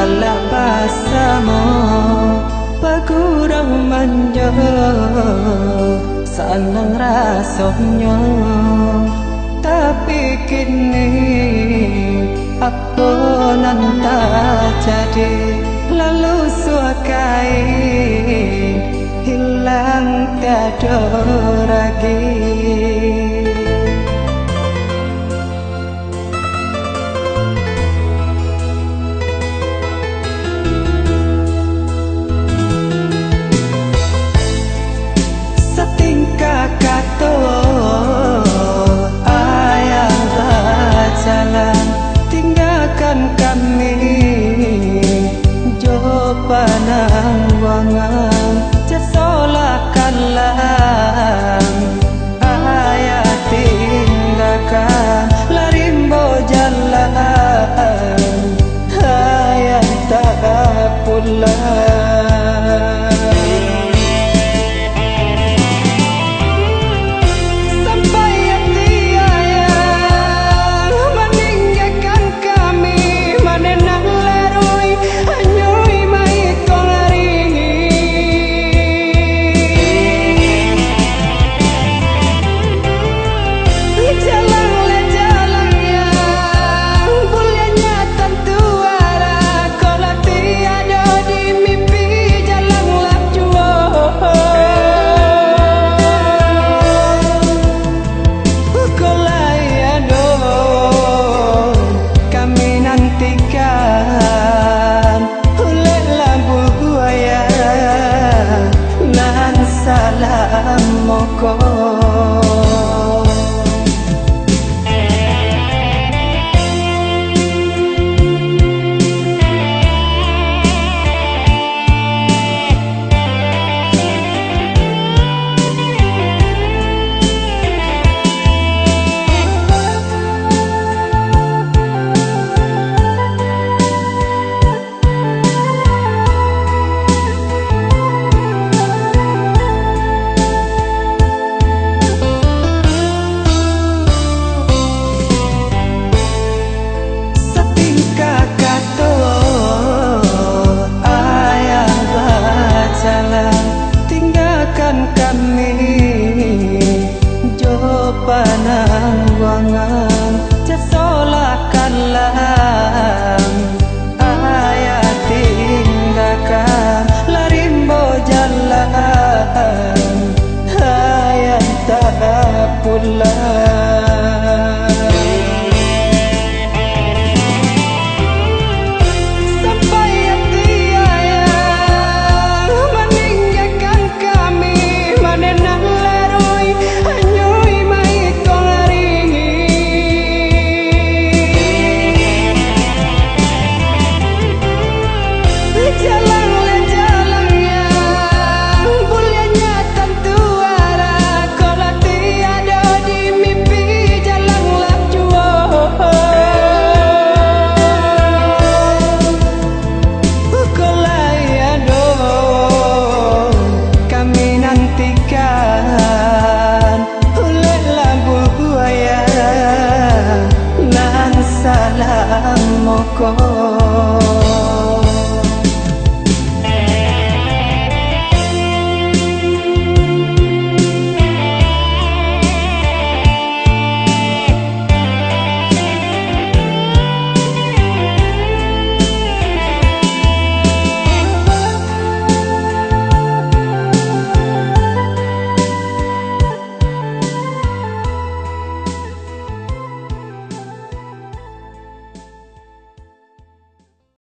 galak pasamo pagurang manjo seneng rasanya. Tapi kini apa nanta jadi? Lalu suakai hilang tiada lagi panang wangan. Cesolakanlah la moco 过。